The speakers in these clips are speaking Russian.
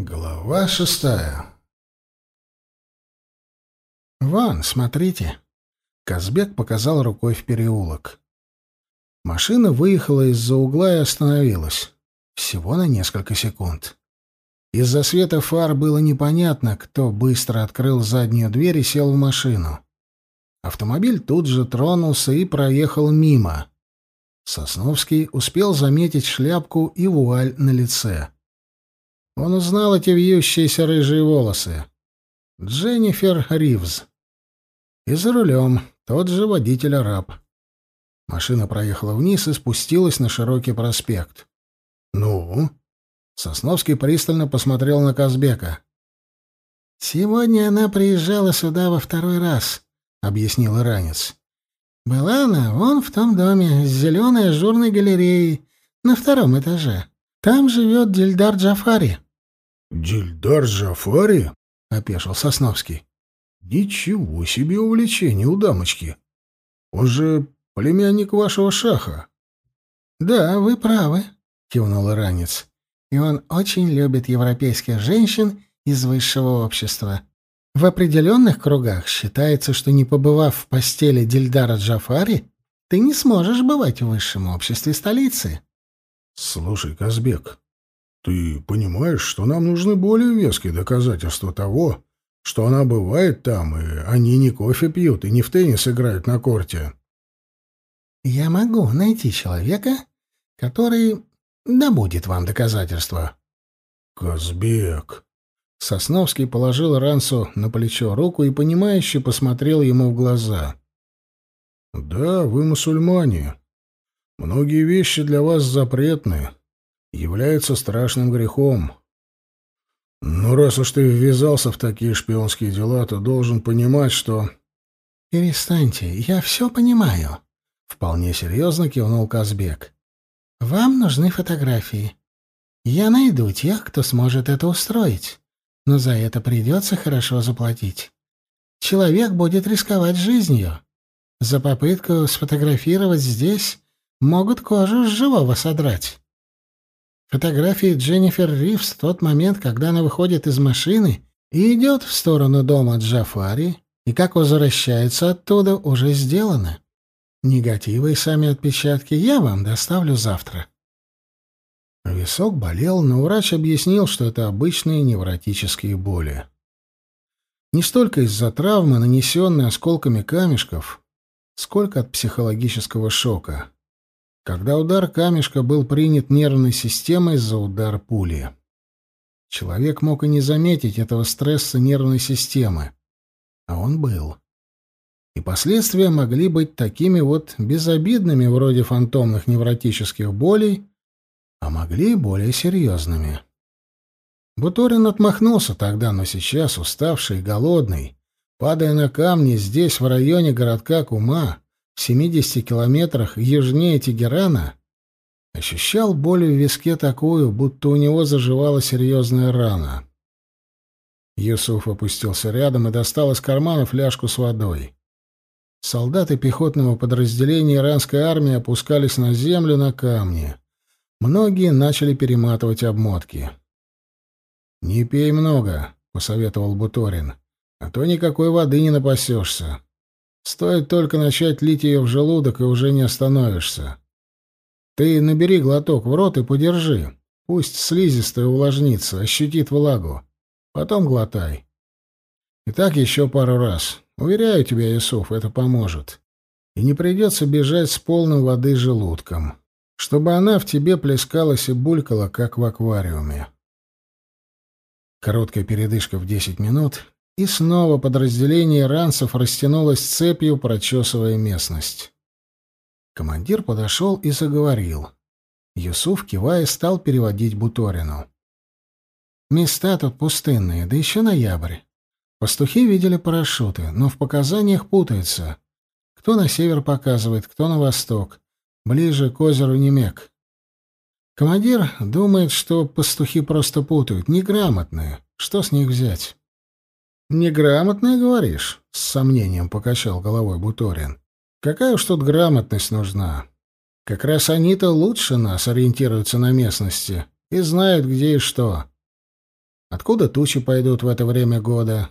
Глава шестая. «Вон, смотрите!» Казбек показал рукой в переулок. Машина выехала из-за угла и остановилась. Всего на несколько секунд. Из-за света фар было непонятно, кто быстро открыл заднюю дверь и сел в машину. Автомобиль тут же тронулся и проехал мимо. Сосновский успел заметить шляпку и вуаль на лице. Он узнал эти вьющиеся рыжие волосы. Дженнифер Ривз. И за рулем тот же водитель-араб. Машина проехала вниз и спустилась на широкий проспект. «Ну?» Сосновский пристально посмотрел на Казбека. «Сегодня она приезжала сюда во второй раз», — объяснил иранец. «Была она вон в том доме с зеленой ажурной галереей на втором этаже. Там живет Дильдар Джафари». «Дильдар Джафари?» — опешил Сосновский. «Ничего себе увлечение у дамочки! Он же племянник вашего шаха». «Да, вы правы», — кивнул иранец. «И он очень любит европейских женщин из высшего общества. В определенных кругах считается, что не побывав в постели Дильдара Джафари, ты не сможешь бывать в высшем обществе столицы». «Слушай, Казбек, ты понимаешь, что нам нужны более веские доказательства того, что она бывает там, и они не кофе пьют и не в теннис играют на корте. Я могу найти человека, который добудет вам доказательства. Казбек. Сосновский положил Рансу на плечо руку и понимающе посмотрел ему в глаза. Да, вы мусульмане. Многие вещи для вас запретны является страшным грехом. Но раз уж ты ввязался в такие шпионские дела, то должен понимать, что... — Перестаньте, я все понимаю, — вполне серьезно кивнул Казбек. — Вам нужны фотографии. Я найду тех, кто сможет это устроить, но за это придется хорошо заплатить. Человек будет рисковать жизнью. За попытку сфотографировать здесь могут кожу с живого содрать. Фотографии Дженнифер Ривз в тот момент, когда она выходит из машины и идет в сторону дома Джафари, и как возвращается оттуда, уже сделаны. Негативы и сами отпечатки я вам доставлю завтра. Висок болел, но врач объяснил, что это обычные невротические боли. Не столько из-за травмы, нанесенной осколками камешков, сколько от психологического шока когда удар камешка был принят нервной системой за удар пули. Человек мог и не заметить этого стресса нервной системы, а он был. И последствия могли быть такими вот безобидными, вроде фантомных невротических болей, а могли и более серьезными. Буторин отмахнулся тогда, но сейчас, уставший и голодный, падая на камни здесь, в районе городка Кума, в 70 километрах южнее Тегерана, ощущал боль в виске такую, будто у него заживала серьезная рана. Юсуф опустился рядом и достал из кармана фляжку с водой. Солдаты пехотного подразделения иранской армии опускались на землю на камни. Многие начали перематывать обмотки. «Не пей много», — посоветовал Буторин, — «а то никакой воды не напасешься». Стоит только начать лить ее в желудок, и уже не остановишься. Ты набери глоток в рот и подержи. Пусть слизистая увлажнится, ощутит влагу. Потом глотай. И так еще пару раз. Уверяю тебя, Юсуф, это поможет. И не придется бежать с полным воды желудком, чтобы она в тебе плескалась и булькала, как в аквариуме. Короткая передышка в десять минут, и снова подразделение ранцев растянулось цепью, прочесывая местность. Командир подошел и заговорил. Юсуф, кивая, стал переводить Буторину. «Места тут пустынные, да еще ноябрь. Пастухи видели парашюты, но в показаниях путаются. Кто на север показывает, кто на восток. Ближе к озеру Немек. Командир думает, что пастухи просто путают, неграмотные. Что с них взять?» «Неграмотная, говоришь?» — с сомнением покачал головой Буторин. «Какая уж тут грамотность нужна? Как раз они-то лучше нас ориентируются на местности и знают, где и что. Откуда тучи пойдут в это время года?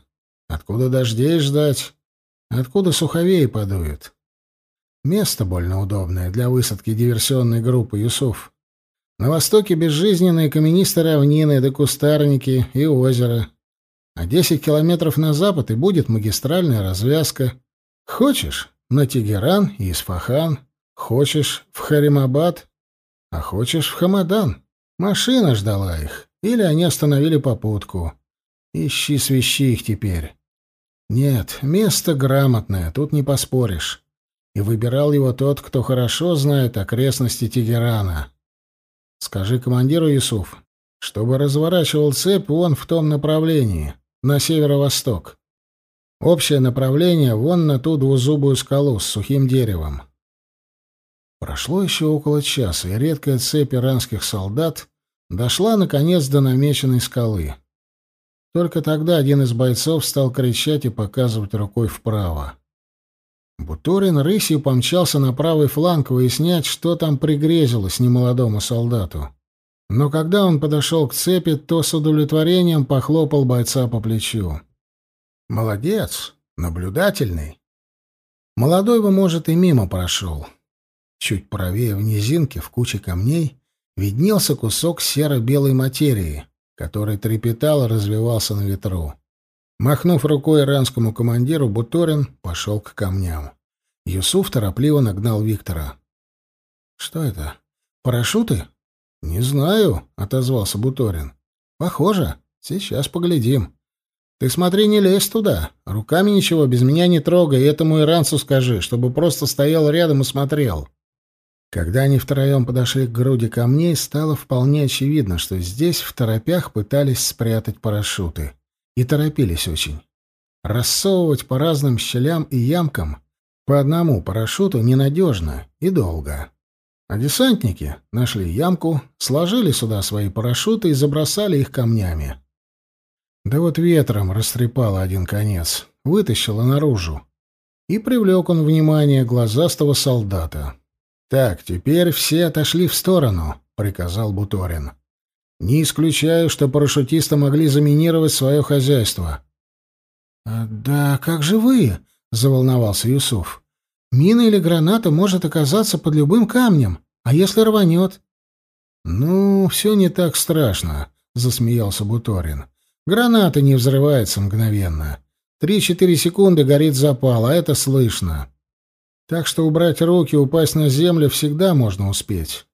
Откуда дождей ждать? Откуда суховей подует? Место больно удобное для высадки диверсионной группы Юсуф. На востоке безжизненные каменистые равнины да кустарники и озеро. А десять километров на запад и будет магистральная развязка. Хочешь — на Тегеран и Исфахан. Хочешь — в Харимабад. А хочешь — в Хамадан. Машина ждала их. Или они остановили попутку. Ищи свищи их теперь. Нет, место грамотное, тут не поспоришь. И выбирал его тот, кто хорошо знает окрестности Тегерана. Скажи командиру Юсуф, чтобы разворачивал цепь вон в том направлении, на северо-восток. Общее направление вон на ту двузубую скалу с сухим деревом. Прошло еще около часа, и редкая цепь иранских солдат дошла, наконец, до намеченной скалы. Только тогда один из бойцов стал кричать и показывать рукой вправо. Буторин рысью помчался на правый фланг выяснять, что там пригрезилось немолодому солдату. Но когда он подошел к цепи, то с удовлетворением похлопал бойца по плечу. «Молодец! Наблюдательный!» Молодой бы, может, и мимо прошел. Чуть правее в низинке, в куче камней, виднелся кусок серо-белой материи, который трепетал и развивался на ветру. Махнув рукой иранскому командиру, Буторин пошел к камням. Юсуф торопливо нагнал Виктора. «Что это? Парашюты?» «Не знаю», — отозвался Буторин. «Похоже. Сейчас поглядим. Ты смотри, не лезь туда. Руками ничего без меня не трогай, этому иранцу скажи, чтобы просто стоял рядом и смотрел». Когда они втроем подошли к груди камней, стало вполне очевидно, что здесь в торопях пытались спрятать парашюты. И торопились очень. Рассовывать по разным щелям и ямкам по одному парашюту ненадежно и долго. А десантники нашли ямку, сложили сюда свои парашюты и забросали их камнями. Да вот ветром растрепало один конец, вытащило наружу. И привлек он внимание глазастого солдата. «Так, теперь все отошли в сторону», — приказал Буторин. «Не исключаю, что парашютисты могли заминировать свое хозяйство». «А, «Да как же вы?» — заволновался Юсуф. «Мина или граната может оказаться под любым камнем, а если рванет?» «Ну, все не так страшно», — засмеялся Буторин. «Граната не взрывается мгновенно. Три-четыре секунды горит запал, а это слышно. Так что убрать руки, упасть на землю всегда можно успеть.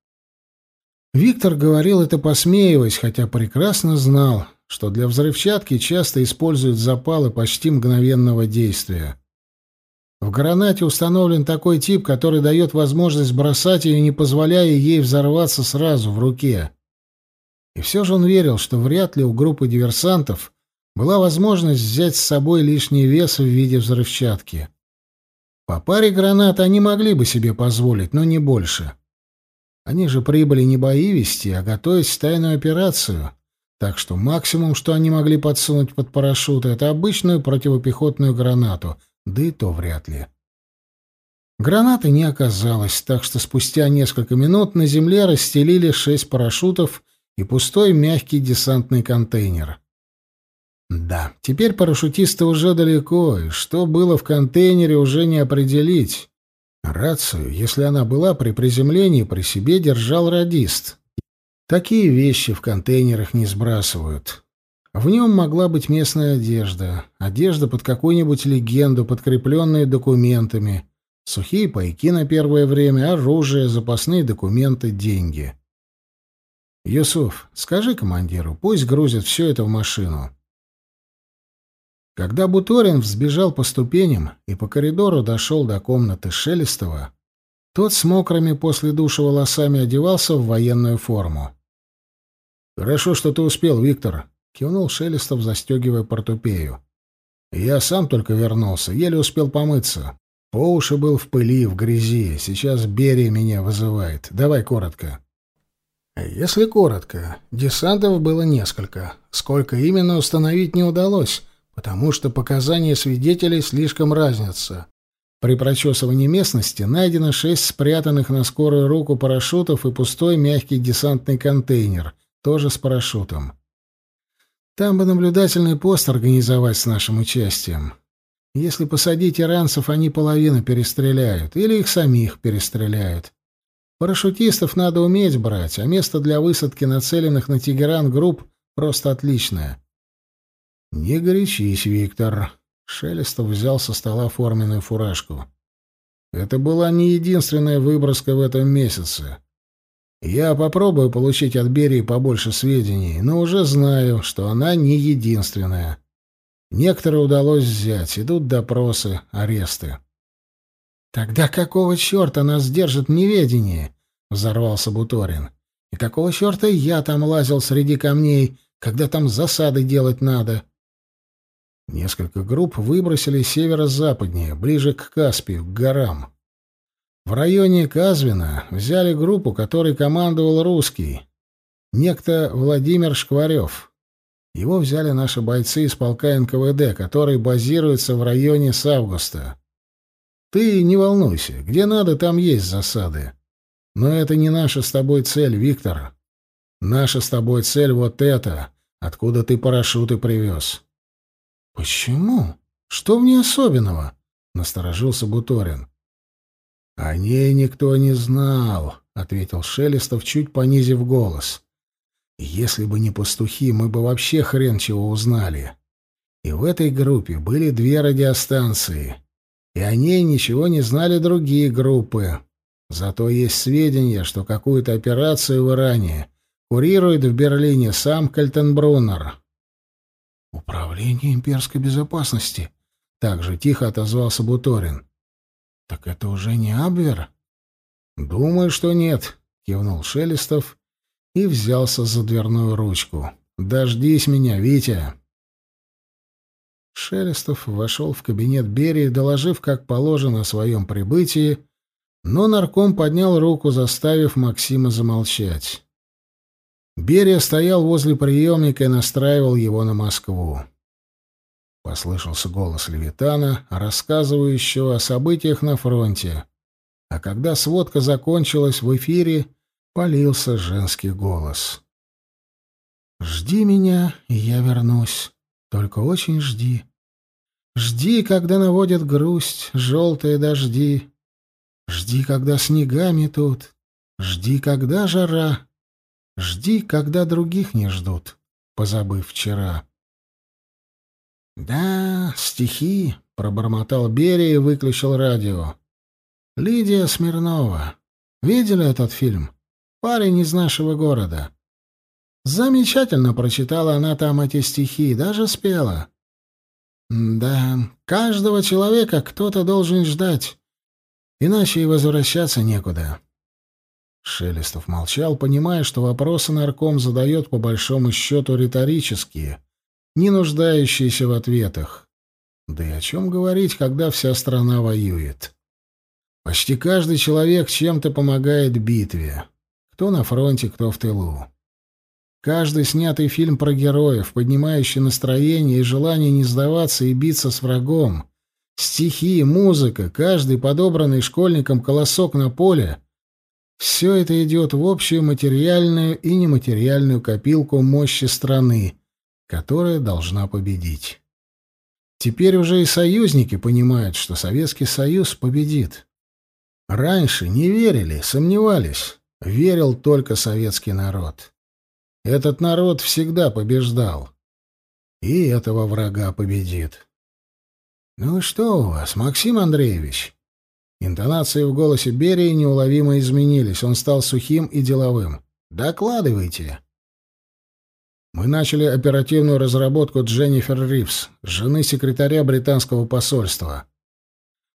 Виктор говорил это посмеиваясь, хотя прекрасно знал, что для взрывчатки часто используют запалы почти мгновенного действия. В гранате установлен такой тип, который дает возможность бросать ее, не позволяя ей взорваться сразу в руке. И все же он верил, что вряд ли у группы диверсантов была возможность взять с собой лишний вес в виде взрывчатки. По паре гранат они могли бы себе позволить, но не больше. Они же прибыли не бои вести, а готовить тайную операцию. Так что максимум, что они могли подсунуть под парашют, это обычную противопехотную гранату, да и то вряд ли. Гранаты не оказалось, так что спустя несколько минут на земле расстелили шесть парашютов и пустой мягкий десантный контейнер. Да, теперь парашютисты уже далеко, и что было в контейнере, уже не определить. Рацию, если она была при приземлении, при себе держал радист. Такие вещи в контейнерах не сбрасывают. В нем могла быть местная одежда, одежда под какую-нибудь легенду, подкрепленная документами, сухие пайки на первое время, оружие, запасные документы, деньги. «Юсуф, скажи командиру, пусть грузит все это в машину». Когда Буторин взбежал по ступеням и по коридору дошел до комнаты Шелестова, тот с мокрыми после душа волосами одевался в военную форму. «Хорошо, что ты успел, Виктор», — кивнул Шелестов, застегивая портупею. «Я сам только вернулся, еле успел помыться. По уши был в пыли, в грязи. Сейчас Берия меня вызывает. Давай коротко». Если коротко, десантов было несколько. Сколько именно установить не удалось, потому что показания свидетелей слишком разнятся. При прочесывании местности найдено шесть спрятанных на скорую руку парашютов и пустой мягкий десантный контейнер, тоже с парашютом. Там бы наблюдательный пост организовать с нашим участием. Если посадить иранцев, они половину перестреляют, или их самих перестреляют. Парашютистов надо уметь брать, а место для высадки нацеленных на Тегеран групп просто отличное. «Не горячись, Виктор», — Шелестов взял со стола форменную фуражку. «Это была не единственная выброска в этом месяце. Я попробую получить от Берии побольше сведений, но уже знаю, что она не единственная. Некоторые удалось взять, идут допросы, аресты». «Тогда какого черта нас держит в неведении?» — взорвался Буторин. «И какого черта я там лазил среди камней, когда там засады делать надо?» Несколько групп выбросили северо-западнее, ближе к Каспию, к горам. В районе Казвина взяли группу, которой командовал русский, некто Владимир Шкварев. Его взяли наши бойцы из полка НКВД, который базируется в районе с августа. Ты не волнуйся, где надо, там есть засады. Но это не наша с тобой цель, Виктор. Наша с тобой цель вот эта, откуда ты парашюты привез. — Почему? Что в ней особенного? — насторожился Буторин. — О ней никто не знал, — ответил Шелестов, чуть понизив голос. — Если бы не пастухи, мы бы вообще хрен чего узнали. И в этой группе были две радиостанции — и о ней ничего не знали другие группы. Зато есть сведения, что какую-то операцию в Иране курирует в Берлине сам Кальтенбруннер. «Управление имперской безопасности», — также тихо отозвался Буторин. «Так это уже не Абвер?» «Думаю, что нет», — кивнул Шелестов и взялся за дверную ручку. «Дождись меня, Витя». Шелестов вошел в кабинет Берии, доложив, как положено, о своем прибытии, но нарком поднял руку, заставив Максима замолчать. Берия стоял возле приемника и настраивал его на Москву. Послышался голос Левитана, рассказывающего о событиях на фронте. А когда сводка закончилась в эфире, полился женский голос. «Жди меня, и я вернусь. Только очень жди. Жди, когда наводят грусть желтые дожди. Жди, когда снега метут. Жди, когда жара. Жди, когда других не ждут, позабыв вчера. «Да, стихи», — пробормотал Берия и выключил радио. «Лидия Смирнова. Видели этот фильм? Парень из нашего города. Замечательно прочитала она там эти стихи, даже спела. Да, каждого человека кто-то должен ждать, иначе и возвращаться некуда. Шелестов молчал, понимая, что вопросы нарком задает по большому счету риторические, не нуждающиеся в ответах. Да и о чем говорить, когда вся страна воюет? Почти каждый человек чем-то помогает битве. Кто на фронте, кто в тылу. Каждый снятый фильм про героев, поднимающий настроение и желание не сдаваться и биться с врагом, стихи, музыка, каждый подобранный школьником колосок на поле — все это идет в общую материальную и нематериальную копилку мощи страны, которая должна победить. Теперь уже и союзники понимают, что Советский Союз победит. Раньше не верили, сомневались. Верил только советский народ. Этот народ всегда побеждал. И этого врага победит. «Ну что у вас, Максим Андреевич?» Интонации в голосе Берии неуловимо изменились. Он стал сухим и деловым. «Докладывайте». Мы начали оперативную разработку Дженнифер Ривз, жены секретаря британского посольства.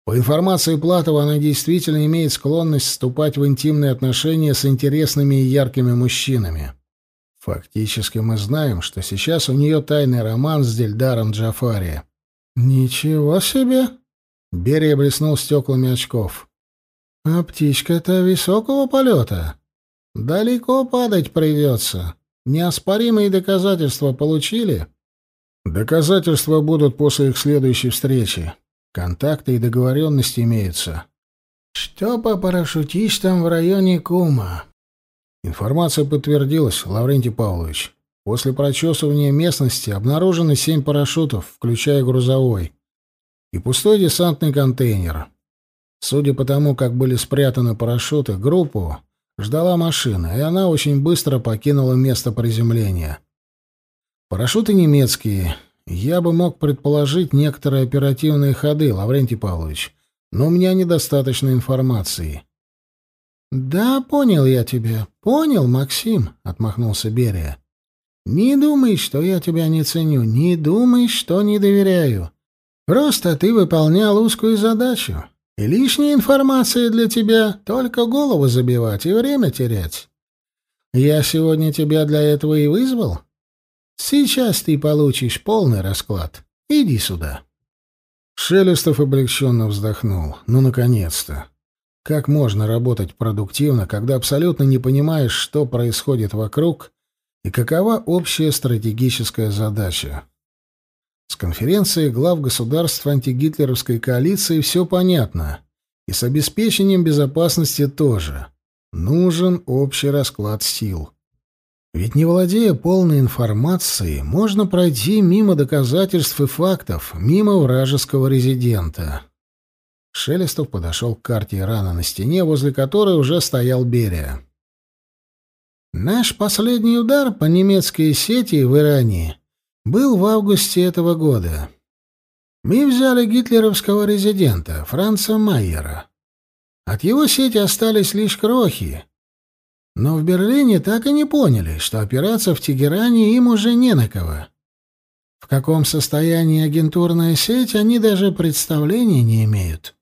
По информации Платова, она действительно имеет склонность вступать в интимные отношения с интересными и яркими мужчинами. Фактически мы знаем, что сейчас у нее тайный роман с Дельдаром Джафари. «Ничего себе!» — Берия блеснул стеклами очков. «А птичка-то высокого полета. Далеко падать придется. Неоспоримые доказательства получили?» «Доказательства будут после их следующей встречи. Контакты и договоренности имеются». «Что по парашютистам в районе Кума?» Информация подтвердилась, Лаврентий Павлович. После прочесывания местности обнаружены семь парашютов, включая грузовой, и пустой десантный контейнер. Судя по тому, как были спрятаны парашюты, группу ждала машина, и она очень быстро покинула место приземления. Парашюты немецкие. Я бы мог предположить некоторые оперативные ходы, Лаврентий Павлович, но у меня недостаточно информации. «Да, понял я тебя. Понял, Максим», — отмахнулся Берия. «Не думай, что я тебя не ценю, не думай, что не доверяю. Просто ты выполнял узкую задачу, и лишняя информация для тебя — только голову забивать и время терять. Я сегодня тебя для этого и вызвал. Сейчас ты получишь полный расклад. Иди сюда». Шелестов облегченно вздохнул. «Ну, наконец-то!» Как можно работать продуктивно, когда абсолютно не понимаешь, что происходит вокруг и какова общая стратегическая задача? С конференцией глав государств антигитлеровской коалиции все понятно, и с обеспечением безопасности тоже. Нужен общий расклад сил. Ведь не владея полной информацией, можно пройти мимо доказательств и фактов, мимо вражеского резидента. Шелестов подошел к карте Ирана на стене, возле которой уже стоял Берия. «Наш последний удар по немецкой сети в Иране был в августе этого года. Мы взяли гитлеровского резидента, Франца Майера. От его сети остались лишь крохи. Но в Берлине так и не поняли, что опираться в Тегеране им уже не на кого. В каком состоянии агентурная сеть, они даже представления не имеют.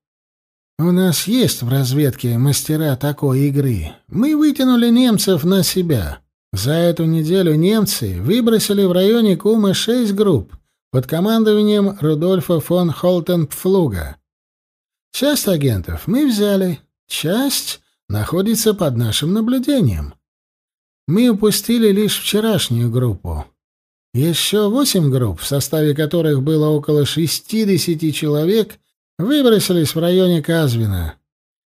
У нас есть в разведке мастера такой игры. Мы вытянули немцев на себя. За эту неделю немцы выбросили в районе Кума шесть групп под командованием Рудольфа фон Холтенпфлуга. Часть агентов мы взяли, часть находится под нашим наблюдением. Мы упустили лишь вчерашнюю группу. Еще восемь групп, в составе которых было около шестидесяти человек, Выбросились в районе Казвина.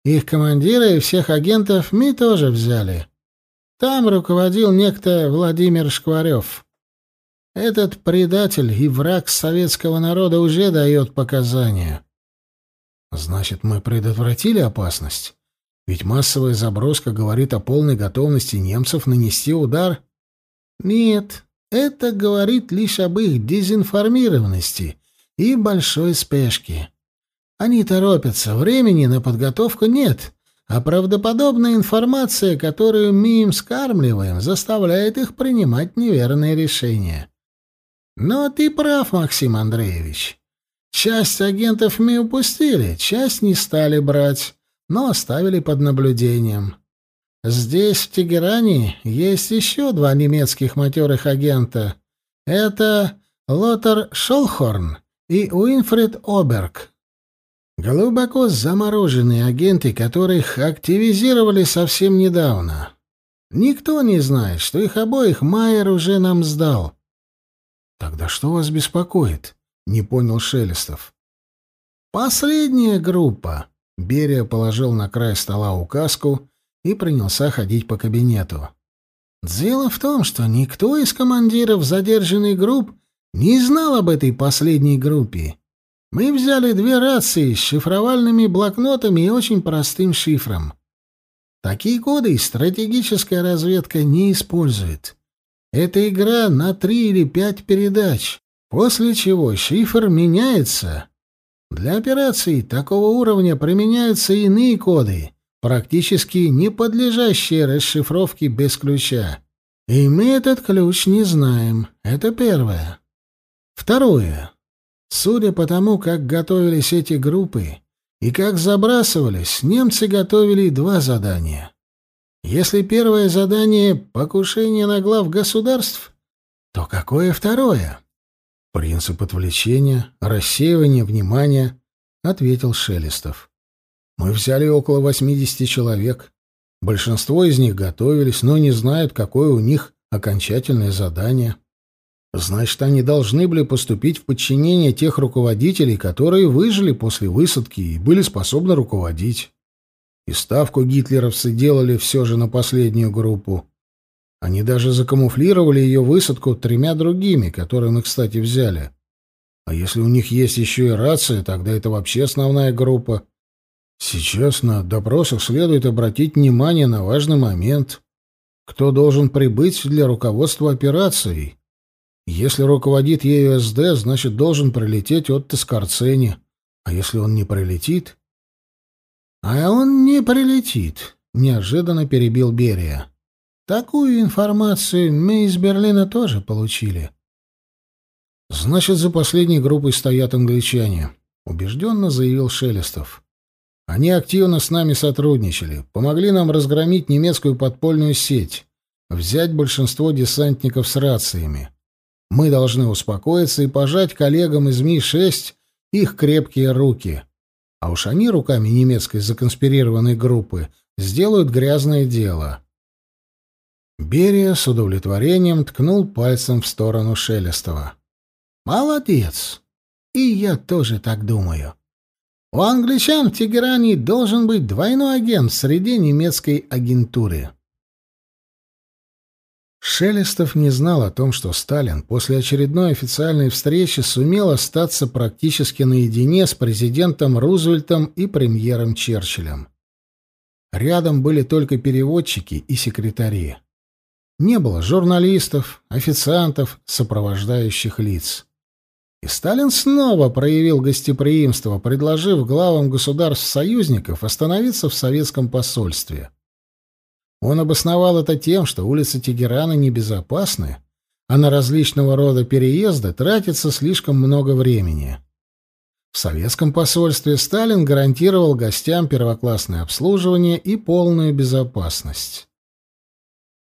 Их командира и всех агентов мы тоже взяли. Там руководил некто Владимир Шкварев. Этот предатель и враг советского народа уже дает показания. Значит, мы предотвратили опасность? Ведь массовая заброска говорит о полной готовности немцев нанести удар. Нет, это говорит лишь об их дезинформированности и большой спешке. Они торопятся, времени на подготовку нет, а правдоподобная информация, которую мы им скармливаем, заставляет их принимать неверные решения. Но ты прав, Максим Андреевич. Часть агентов мы упустили, часть не стали брать, но оставили под наблюдением. Здесь, в Тегеране, есть еще два немецких матерых агента. Это Лотар Шолхорн и Уинфрид Оберг. Глубоко замороженные агенты, которых активизировали совсем недавно. Никто не знает, что их обоих Майер уже нам сдал. Тогда что вас беспокоит? Не понял Шелестов. Последняя группа. Берия положил на край стола указку и принялся ходить по кабинету. Дело в том, что никто из командиров задержанных групп не знал об этой последней группе мы взяли две рации с шифровальными блокнотами и очень простым шифром. Такие коды стратегическая разведка не использует. Это игра на три или пять передач, после чего шифр меняется. Для операций такого уровня применяются иные коды, практически не подлежащие расшифровке без ключа. И мы этот ключ не знаем. Это первое. Второе. Судя по тому, как готовились эти группы и как забрасывались, немцы готовили два задания. Если первое задание — покушение на глав государств, то какое второе? «Принцип отвлечения, рассеивания внимания», — ответил Шелестов. «Мы взяли около 80 человек. Большинство из них готовились, но не знают, какое у них окончательное задание. Значит, они должны были поступить в подчинение тех руководителей, которые выжили после высадки и были способны руководить. И ставку гитлеровцы делали все же на последнюю группу. Они даже закамуфлировали ее высадку тремя другими, которые мы, кстати, взяли. А если у них есть еще и рация, тогда это вообще основная группа. Сейчас на допросах следует обратить внимание на важный момент. Кто должен прибыть для руководства операцией? Если руководит ею СД, значит, должен прилететь от Тоскарцени. А если он не прилетит? А он не прилетит, неожиданно перебил Берия. Такую информацию мы из Берлина тоже получили. Значит, за последней группой стоят англичане, убежденно заявил Шелестов. Они активно с нами сотрудничали, помогли нам разгромить немецкую подпольную сеть, взять большинство десантников с рациями. Мы должны успокоиться и пожать коллегам из Ми-6 их крепкие руки. А уж они руками немецкой законспирированной группы сделают грязное дело. Берия с удовлетворением ткнул пальцем в сторону Шелестова. «Молодец! И я тоже так думаю. У англичан в Тегеране должен быть двойной агент среди немецкой агентуры». Шелестов не знал о том, что Сталин после очередной официальной встречи сумел остаться практически наедине с президентом Рузвельтом и премьером Черчиллем. Рядом были только переводчики и секретари. Не было журналистов, официантов, сопровождающих лиц. И Сталин снова проявил гостеприимство, предложив главам государств-союзников остановиться в советском посольстве. Он обосновал это тем, что улицы Тегерана небезопасны, а на различного рода переезды тратится слишком много времени. В советском посольстве Сталин гарантировал гостям первоклассное обслуживание и полную безопасность.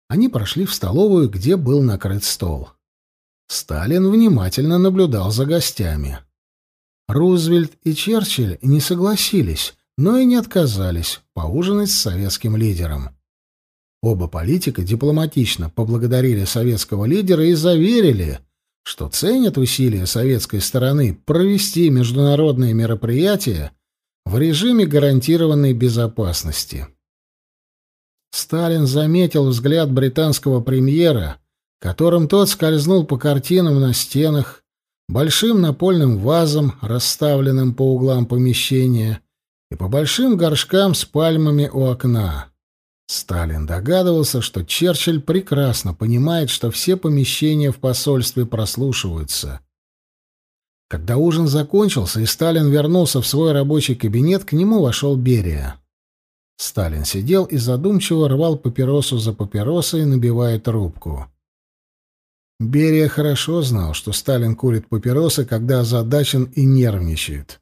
Они прошли в столовую, где был накрыт стол. Сталин внимательно наблюдал за гостями. Рузвельт и Черчилль не согласились, но и не отказались поужинать с советским лидером. Оба политика дипломатично поблагодарили советского лидера и заверили, что ценят усилия советской стороны провести международные мероприятия в режиме гарантированной безопасности. Сталин заметил взгляд британского премьера, которым тот скользнул по картинам на стенах, большим напольным вазам, расставленным по углам помещения, и по большим горшкам с пальмами у окна. Сталин догадывался, что Черчилль прекрасно понимает, что все помещения в посольстве прослушиваются. Когда ужин закончился и Сталин вернулся в свой рабочий кабинет, к нему вошел Берия. Сталин сидел и задумчиво рвал папиросу за папиросой, набивая трубку. Берия хорошо знал, что Сталин курит папиросы, когда озадачен и нервничает.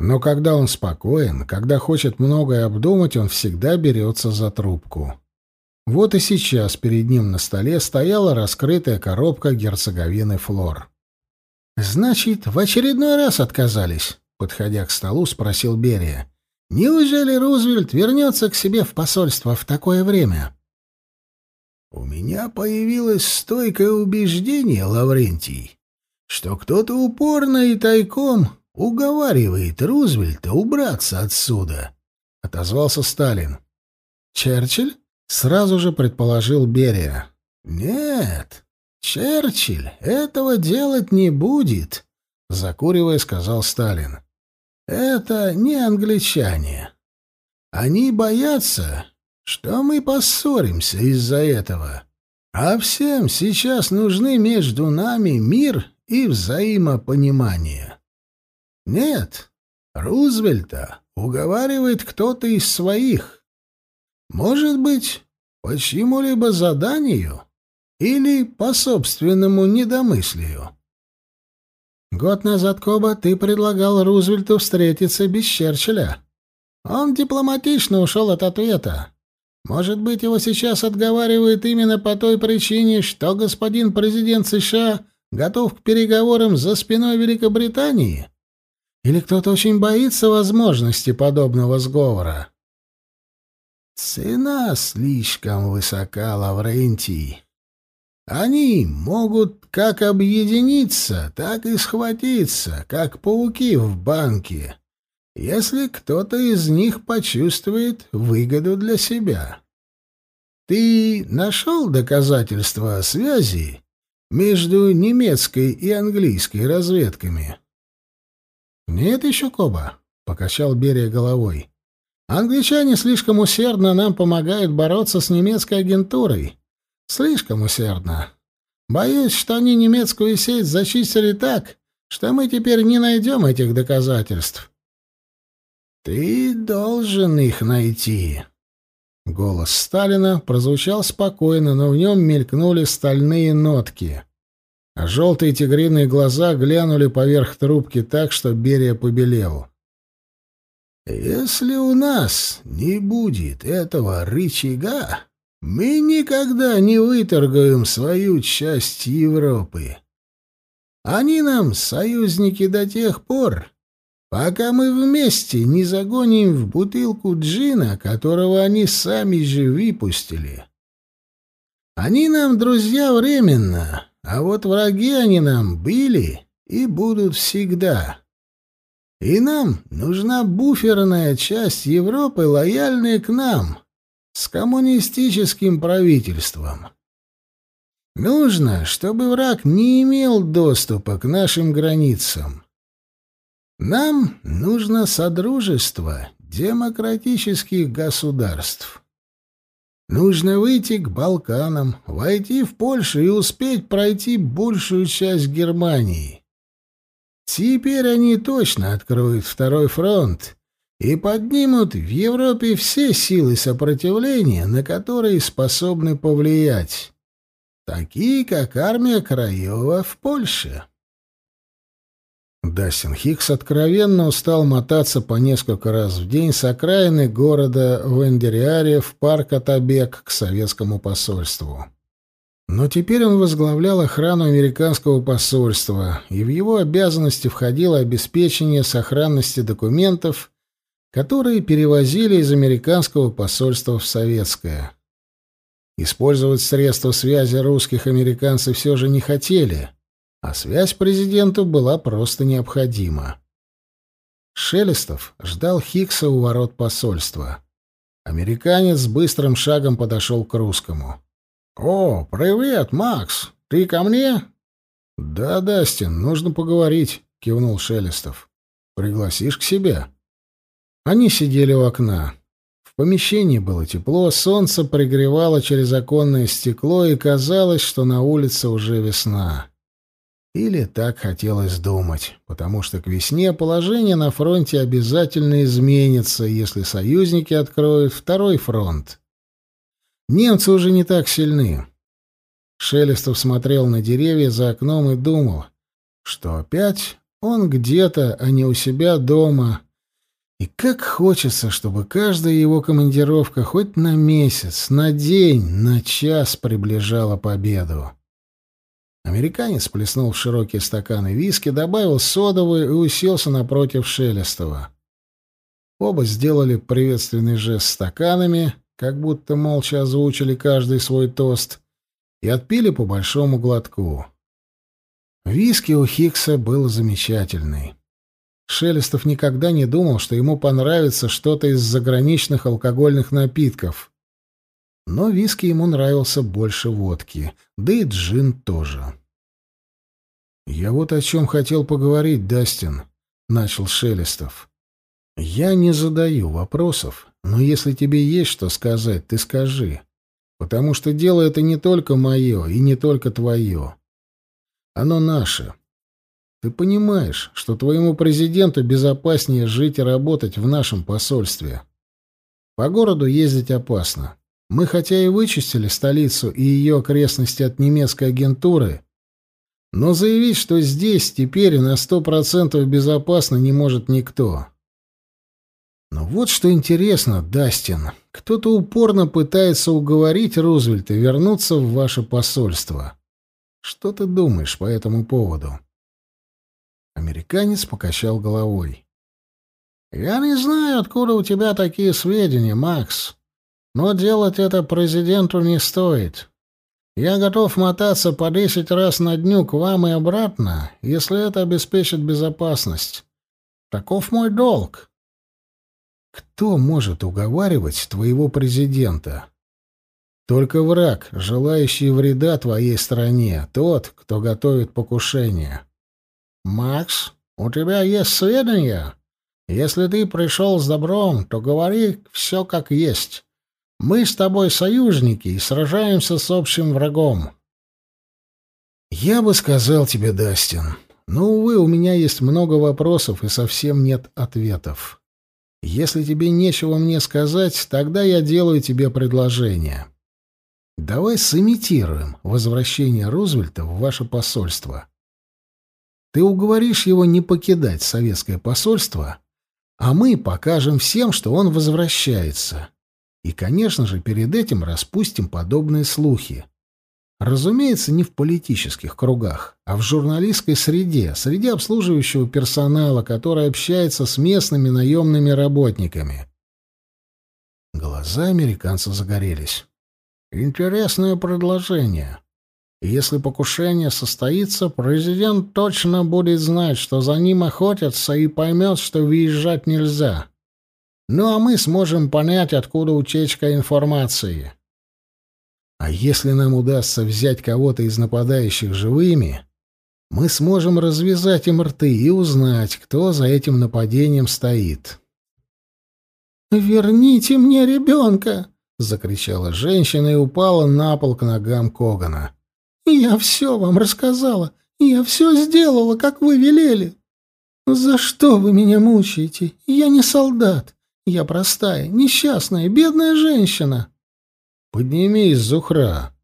Но когда он спокоен, когда хочет многое обдумать, он всегда берется за трубку. Вот и сейчас перед ним на столе стояла раскрытая коробка герцоговины Флор. «Значит, в очередной раз отказались?» — подходя к столу, спросил Берия. «Неужели Рузвельт вернется к себе в посольство в такое время?» «У меня появилось стойкое убеждение, Лаврентий, что кто-то упорно и тайком уговаривает Рузвельта убраться отсюда, — отозвался Сталин. Черчилль? — сразу же предположил Берия. — Нет, Черчилль этого делать не будет, — закуривая сказал Сталин. — Это не англичане. Они боятся, что мы поссоримся из-за этого. А всем сейчас нужны между нами мир и взаимопонимание. Нет, Рузвельта уговаривает кто-то из своих. Может быть, по чьему-либо заданию или по собственному недомыслию. Год назад, Коба, ты предлагал Рузвельту встретиться без Черчилля. Он дипломатично ушел от ответа. Может быть, его сейчас отговаривают именно по той причине, что господин президент США готов к переговорам за спиной Великобритании? Или кто-то очень боится возможности подобного сговора? Цена слишком высока, Лаврентий. Они могут как объединиться, так и схватиться, как пауки в банке, если кто-то из них почувствует выгоду для себя. Ты нашел доказательства связи между немецкой и английской разведками? Нет еще, Коба, покачал Берия головой. Англичане слишком усердно нам помогают бороться с немецкой агентурой. Слишком усердно. Боюсь, что они немецкую сеть зачистили так, что мы теперь не найдем этих доказательств. Ты должен их найти. Голос Сталина прозвучал спокойно, но в нем мелькнули стальные нотки. А желтые тигриные глаза глянули поверх трубки так, что Берия побелел. «Если у нас не будет этого рычага, мы никогда не выторгаем свою часть Европы. Они нам союзники до тех пор, пока мы вместе не загоним в бутылку джина, которого они сами же выпустили. Они нам друзья временно, а вот враги они нам были и будут всегда. И нам нужна буферная часть Европы, лояльная к нам, с коммунистическим правительством. Нужно, чтобы враг не имел доступа к нашим границам. Нам нужно содружество демократических государств. Нужно выйти к Балканам, войти в Польшу и успеть пройти большую часть Германии. Теперь они точно откроют второй фронт и поднимут в Европе все силы сопротивления, на которые способны повлиять, такие как армия Краева в Польше. Дастин Хикс откровенно устал мотаться по несколько раз в день с окраины города Вендериаре в парк Атабек к советскому посольству. Но теперь он возглавлял охрану американского посольства, и в его обязанности входило обеспечение сохранности документов, которые перевозили из американского посольства в советское. Использовать средства связи русских американцы все же не хотели — а связь президенту была просто необходима. Шелестов ждал Хикса у ворот посольства. Американец с быстрым шагом подошел к русскому. «О, привет, Макс! Ты ко мне?» «Да, Дастин, нужно поговорить», — кивнул Шелестов. «Пригласишь к себе?» Они сидели у окна. В помещении было тепло, солнце пригревало через оконное стекло, и казалось, что на улице уже весна. Или так хотелось думать, потому что к весне положение на фронте обязательно изменится, если союзники откроют второй фронт. Немцы уже не так сильны. Шелестов смотрел на деревья за окном и думал, что опять он где-то, а не у себя дома. И как хочется, чтобы каждая его командировка хоть на месяц, на день, на час приближала победу. Американец плеснул в широкие стаканы виски, добавил содовую и уселся напротив Шелестова. Оба сделали приветственный жест стаканами, как будто молча озвучили каждый свой тост, и отпили по большому глотку. Виски у Хикса был замечательный. Шелестов никогда не думал, что ему понравится что-то из заграничных алкогольных напитков. Но виски ему нравился больше водки, да и джин тоже. «Я вот о чем хотел поговорить, Дастин», — начал Шелестов. «Я не задаю вопросов, но если тебе есть что сказать, ты скажи. Потому что дело это не только мое и не только твое. Оно наше. Ты понимаешь, что твоему президенту безопаснее жить и работать в нашем посольстве. По городу ездить опасно. Мы хотя и вычистили столицу и ее окрестности от немецкой агентуры, но заявить, что здесь теперь на сто процентов безопасно, не может никто. Но вот что интересно, Дастин. Кто-то упорно пытается уговорить Рузвельта вернуться в ваше посольство. Что ты думаешь по этому поводу? Американец покачал головой. «Я не знаю, откуда у тебя такие сведения, Макс. Но делать это президенту не стоит. Я готов мотаться по десять раз на дню к вам и обратно, если это обеспечит безопасность. Таков мой долг. Кто может уговаривать твоего президента? Только враг, желающий вреда твоей стране, тот, кто готовит покушение. Макс, у тебя есть сведения? Если ты пришел с добром, то говори все как есть. Мы с тобой союзники и сражаемся с общим врагом. Я бы сказал тебе, Дастин, но, увы, у меня есть много вопросов и совсем нет ответов. Если тебе нечего мне сказать, тогда я делаю тебе предложение. Давай сымитируем возвращение Рузвельта в ваше посольство. Ты уговоришь его не покидать советское посольство, а мы покажем всем, что он возвращается. И, конечно же, перед этим распустим подобные слухи. Разумеется, не в политических кругах, а в журналистской среде, среди обслуживающего персонала, который общается с местными наемными работниками. Глаза американца загорелись. Интересное предложение. Если покушение состоится, президент точно будет знать, что за ним охотятся, и поймет, что выезжать нельзя. Ну а мы сможем понять, откуда утечка информации. А если нам удастся взять кого-то из нападающих живыми, мы сможем развязать им рты и узнать, кто за этим нападением стоит. «Верните мне ребенка!» — закричала женщина и упала на пол к ногам Когана. «Я все вам рассказала. Я все сделала, как вы велели. За что вы меня мучаете? Я не солдат. Я простая, несчастная, бедная женщина». «Поднимись, Зухра!»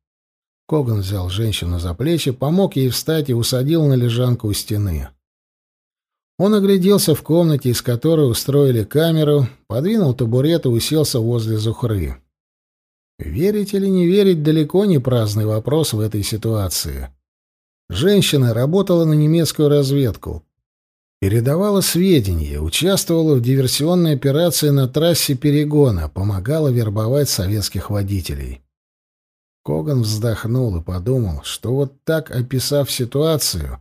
Коган взял женщину за плечи, помог ей встать и усадил на лежанку у стены. Он огляделся в комнате, из которой устроили камеру, подвинул табурет и уселся возле Зухры. Верить или не верить далеко не праздный вопрос в этой ситуации. Женщина работала на немецкую разведку, Передавала сведения, участвовала в диверсионной операции на трассе перегона, помогала вербовать советских водителей. Коган вздохнул и подумал, что вот так, описав ситуацию,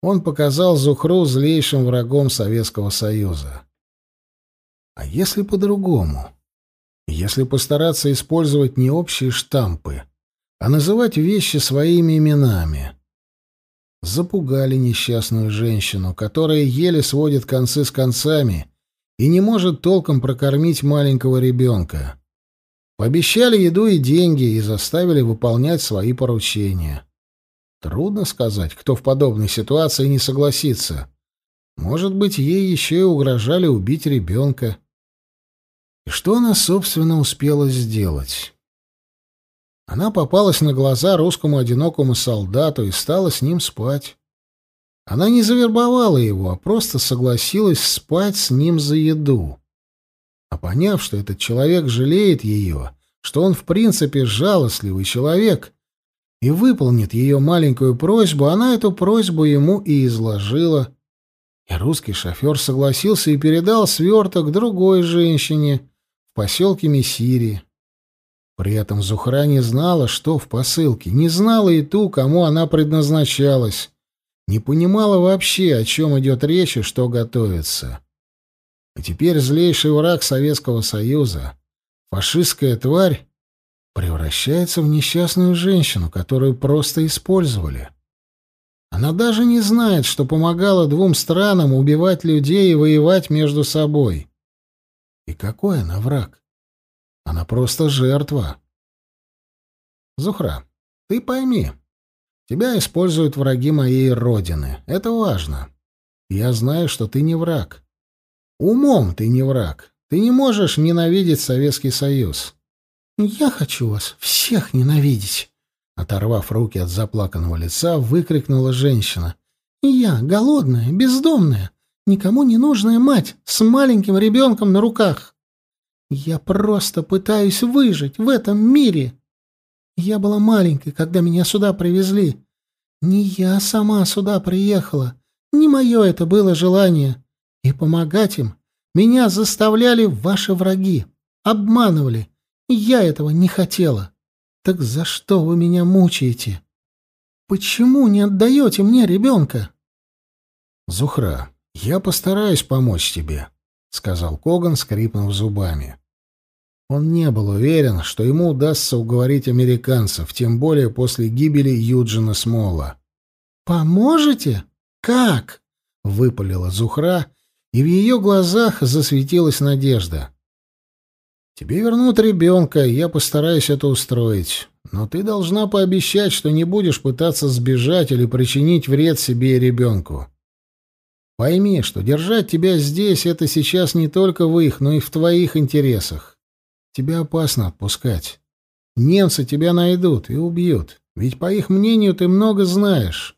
он показал Зухру злейшим врагом Советского Союза. А если по-другому? Если постараться использовать не общие штампы, а называть вещи своими именами? Запугали несчастную женщину, которая еле сводит концы с концами и не может толком прокормить маленького ребенка. Пообещали еду и деньги и заставили выполнять свои поручения. Трудно сказать, кто в подобной ситуации не согласится. Может быть, ей еще и угрожали убить ребенка. И что она, собственно, успела сделать? Она попалась на глаза русскому одинокому солдату и стала с ним спать. Она не завербовала его, а просто согласилась спать с ним за еду. А поняв, что этот человек жалеет ее, что он в принципе жалостливый человек и выполнит ее маленькую просьбу, она эту просьбу ему и изложила. И русский шофер согласился и передал сверток другой женщине в поселке Мессирии. При этом Зухра не знала, что в посылке, не знала и ту, кому она предназначалась, не понимала вообще, о чем идет речь и что готовится. А теперь злейший враг Советского Союза, фашистская тварь, превращается в несчастную женщину, которую просто использовали. Она даже не знает, что помогала двум странам убивать людей и воевать между собой. И какой она враг? Она просто жертва. Зухра, ты пойми, тебя используют враги моей родины. Это важно. Я знаю, что ты не враг. Умом ты не враг. Ты не можешь ненавидеть Советский Союз. Я хочу вас всех ненавидеть. Оторвав руки от заплаканного лица, выкрикнула женщина. «Я, голодная, бездомная, никому не нужная мать с маленьким ребенком на руках. Я просто пытаюсь выжить в этом мире. Я была маленькой, когда меня сюда привезли. Не я сама сюда приехала. Не мое это было желание. И помогать им меня заставляли ваши враги. Обманывали. Я этого не хотела. Так за что вы меня мучаете? Почему не отдаете мне ребенка? Зухра, я постараюсь помочь тебе. — сказал Коган, скрипнув зубами. Он не был уверен, что ему удастся уговорить американцев, тем более после гибели Юджина Смола. «Поможете? Как?» — выпалила Зухра, и в ее глазах засветилась надежда. «Тебе вернут ребенка, я постараюсь это устроить. Но ты должна пообещать, что не будешь пытаться сбежать или причинить вред себе и ребенку. Пойми, что держать тебя здесь — это сейчас не только в их, но и в твоих интересах. Тебя опасно отпускать. Немцы тебя найдут и убьют, ведь, по их мнению, ты много знаешь.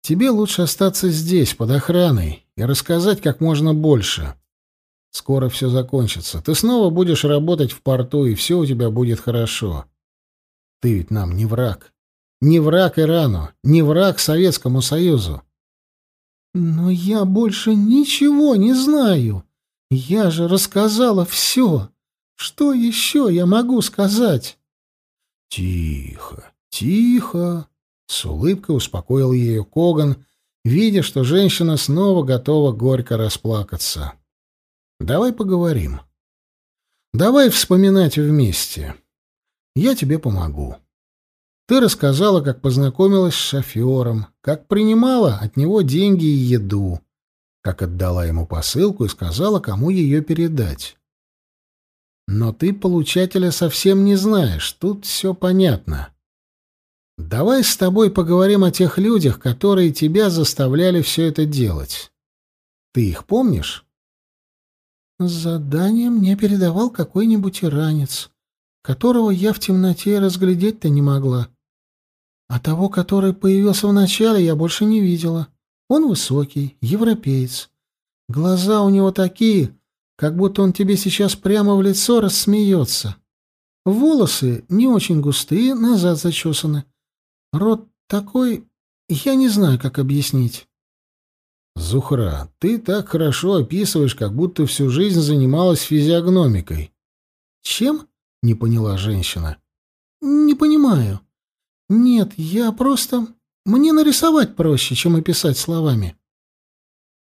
Тебе лучше остаться здесь, под охраной, и рассказать как можно больше. Скоро все закончится. Ты снова будешь работать в порту, и все у тебя будет хорошо. Ты ведь нам не враг. Не враг Ирану, не враг Советскому Союзу. Но я больше ничего не знаю. Я же рассказала все. Что еще я могу сказать? Тихо, тихо. С улыбкой успокоил ее Коган, видя, что женщина снова готова горько расплакаться. Давай поговорим. Давай вспоминать вместе. Я тебе помогу. Ты рассказала, как познакомилась с шофером, как принимала от него деньги и еду, как отдала ему посылку и сказала, кому ее передать. Но ты получателя совсем не знаешь, тут все понятно. Давай с тобой поговорим о тех людях, которые тебя заставляли все это делать. Ты их помнишь? Задание мне передавал какой-нибудь иранец, которого я в темноте разглядеть-то не могла. А того, который появился вначале, я больше не видела. Он высокий, европеец. Глаза у него такие, как будто он тебе сейчас прямо в лицо рассмеется. Волосы не очень густые, назад зачесаны. Рот такой... Я не знаю, как объяснить. «Зухра, ты так хорошо описываешь, как будто всю жизнь занималась физиогномикой». «Чем?» — не поняла женщина. «Не понимаю». «Нет, я просто... Мне нарисовать проще, чем описать словами».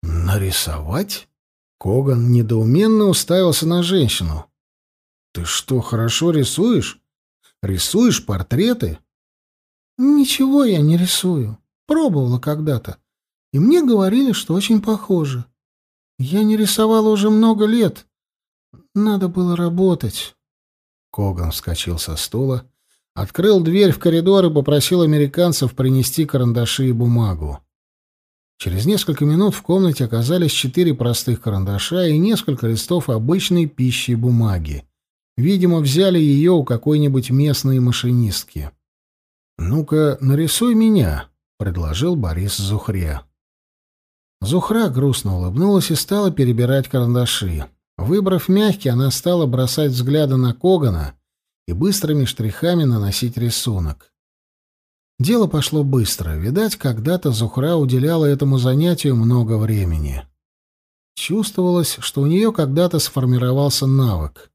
«Нарисовать?» Коган недоуменно уставился на женщину. «Ты что, хорошо рисуешь? Рисуешь портреты?» «Ничего я не рисую. Пробовала когда-то. И мне говорили, что очень похоже. Я не рисовала уже много лет. Надо было работать». Коган вскочил со стула Открыл дверь в коридор и попросил американцев принести карандаши и бумагу. Через несколько минут в комнате оказались четыре простых карандаша и несколько листов обычной пищи и бумаги. Видимо, взяли ее у какой-нибудь местной машинистки. «Ну-ка, нарисуй меня», — предложил Борис Зухре. Зухра грустно улыбнулась и стала перебирать карандаши. Выбрав мягкий, она стала бросать взгляды на Когана и быстрыми штрихами наносить рисунок. Дело пошло быстро. Видать, когда-то Зухра уделяла этому занятию много времени. Чувствовалось, что у нее когда-то сформировался навык.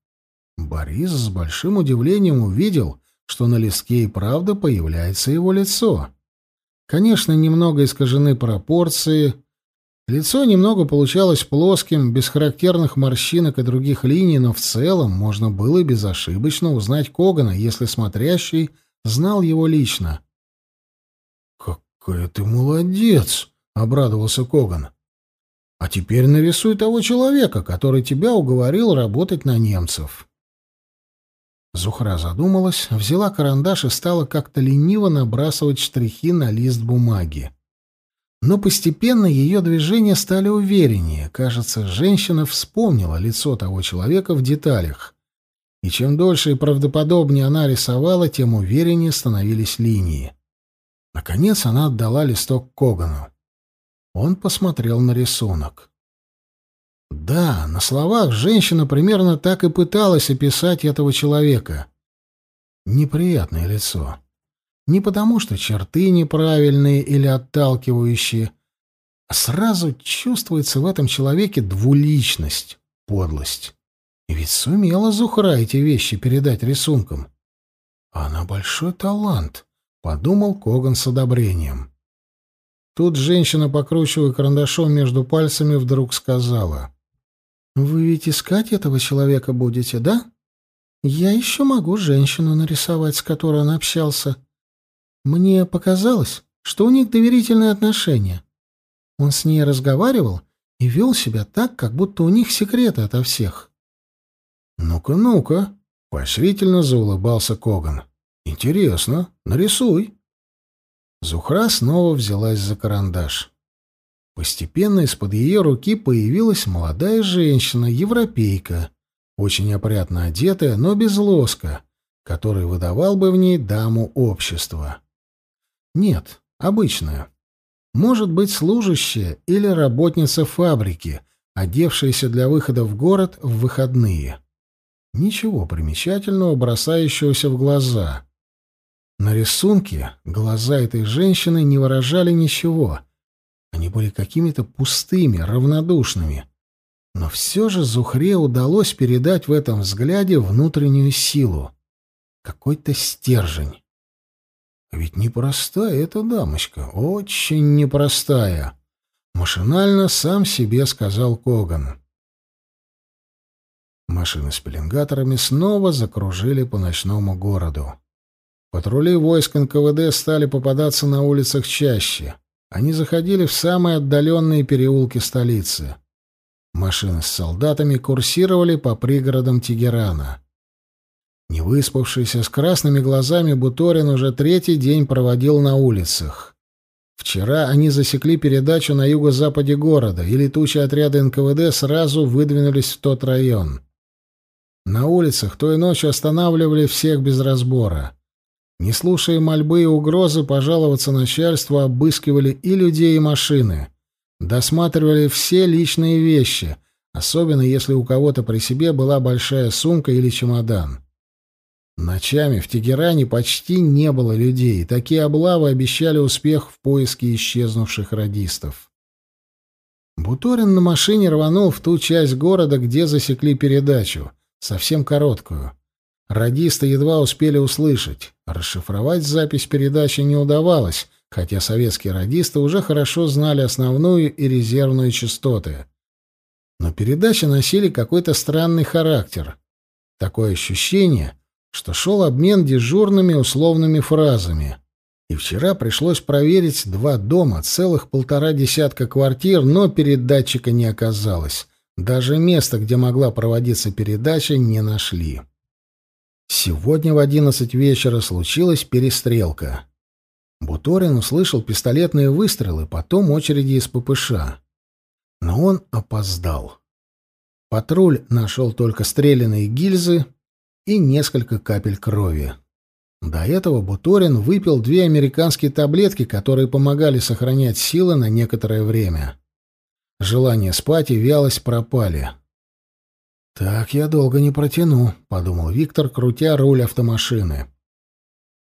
Борис с большим удивлением увидел, что на листке и правда появляется его лицо. Конечно, немного искажены пропорции, Лицо немного получалось плоским, без характерных морщинок и других линий, но в целом можно было безошибочно узнать Когана, если смотрящий знал его лично. «Какая ты молодец!» — обрадовался Коган. «А теперь нарисуй того человека, который тебя уговорил работать на немцев». Зухра задумалась, взяла карандаш и стала как-то лениво набрасывать штрихи на лист бумаги. Но постепенно ее движения стали увереннее. Кажется, женщина вспомнила лицо того человека в деталях. И чем дольше и правдоподобнее она рисовала, тем увереннее становились линии. Наконец она отдала листок Когану. Он посмотрел на рисунок. Да, на словах женщина примерно так и пыталась описать этого человека. Неприятное лицо. Не потому, что черты неправильные или отталкивающие, а сразу чувствуется в этом человеке двуличность, подлость. И ведь сумела Зухра эти вещи передать рисунком. Она большой талант, — подумал Коган с одобрением. Тут женщина, покручивая карандашом между пальцами, вдруг сказала. — Вы ведь искать этого человека будете, да? Я еще могу женщину нарисовать, с которой он общался. Мне показалось, что у них доверительные отношения. Он с ней разговаривал и вел себя так, как будто у них секреты ото всех. «Ну-ка, ну-ка!» — поощрительно заулыбался Коган. «Интересно. Нарисуй». Зухра снова взялась за карандаш. Постепенно из-под ее руки появилась молодая женщина, европейка, очень опрятно одетая, но без лоска, который выдавал бы в ней даму общества. Нет, обычная. Может быть, служащая или работница фабрики, одевшаяся для выхода в город в выходные. Ничего примечательного, бросающегося в глаза. На рисунке глаза этой женщины не выражали ничего. Они были какими-то пустыми, равнодушными. Но все же Зухре удалось передать в этом взгляде внутреннюю силу. Какой-то стержень. Ведь непростая эта дамочка, очень непростая. Машинально сам себе сказал Коган. Машины с пеленгаторами снова закружили по ночному городу. Патрули войск НКВД стали попадаться на улицах чаще. Они заходили в самые отдаленные переулки столицы. Машины с солдатами курсировали по пригородам Тегерана. Невыспавшийся с красными глазами Буторин уже третий день проводил на улицах. Вчера они засекли передачу на юго-западе города, и летучие отряды НКВД сразу выдвинулись в тот район. На улицах той ночью останавливали всех без разбора. Не слушая мольбы и угрозы пожаловаться начальству, обыскивали и людей, и машины. Досматривали все личные вещи, особенно если у кого-то при себе была большая сумка или чемодан. Ночами в Тегеране почти не было людей, такие облавы обещали успех в поиске исчезнувших радистов. Буторин на машине рванул в ту часть города, где засекли передачу, совсем короткую. Радисты едва успели услышать. Расшифровать запись передачи не удавалось, хотя советские радисты уже хорошо знали основную и резервную частоты. Но передачи носили какой-то странный характер. Такое ощущение, что шел обмен дежурными условными фразами. И вчера пришлось проверить два дома, целых полтора десятка квартир, но передатчика не оказалось. Даже место, где могла проводиться передача, не нашли. Сегодня в одиннадцать вечера случилась перестрелка. Буторин услышал пистолетные выстрелы, потом очереди из ППШ. Но он опоздал. Патруль нашел только стрелянные гильзы, и несколько капель крови. До этого Буторин выпил две американские таблетки, которые помогали сохранять силы на некоторое время. Желание спать и вялость пропали. «Так я долго не протяну», — подумал Виктор, крутя руль автомашины.